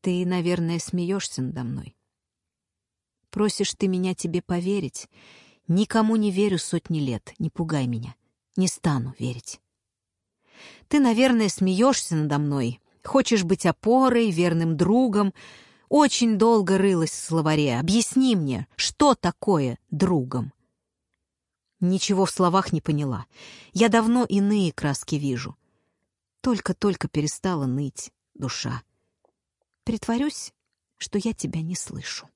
Ты, наверное, смеешься надо мной. Просишь ты меня тебе поверить. Никому не верю сотни лет, не пугай меня. Не стану верить. Ты, наверное, смеешься надо мной, хочешь быть опорой, верным другом. Очень долго рылась в словаре. Объясни мне, что такое другом? Ничего в словах не поняла. Я давно иные краски вижу. Только-только перестала ныть душа. Притворюсь, что я тебя не слышу.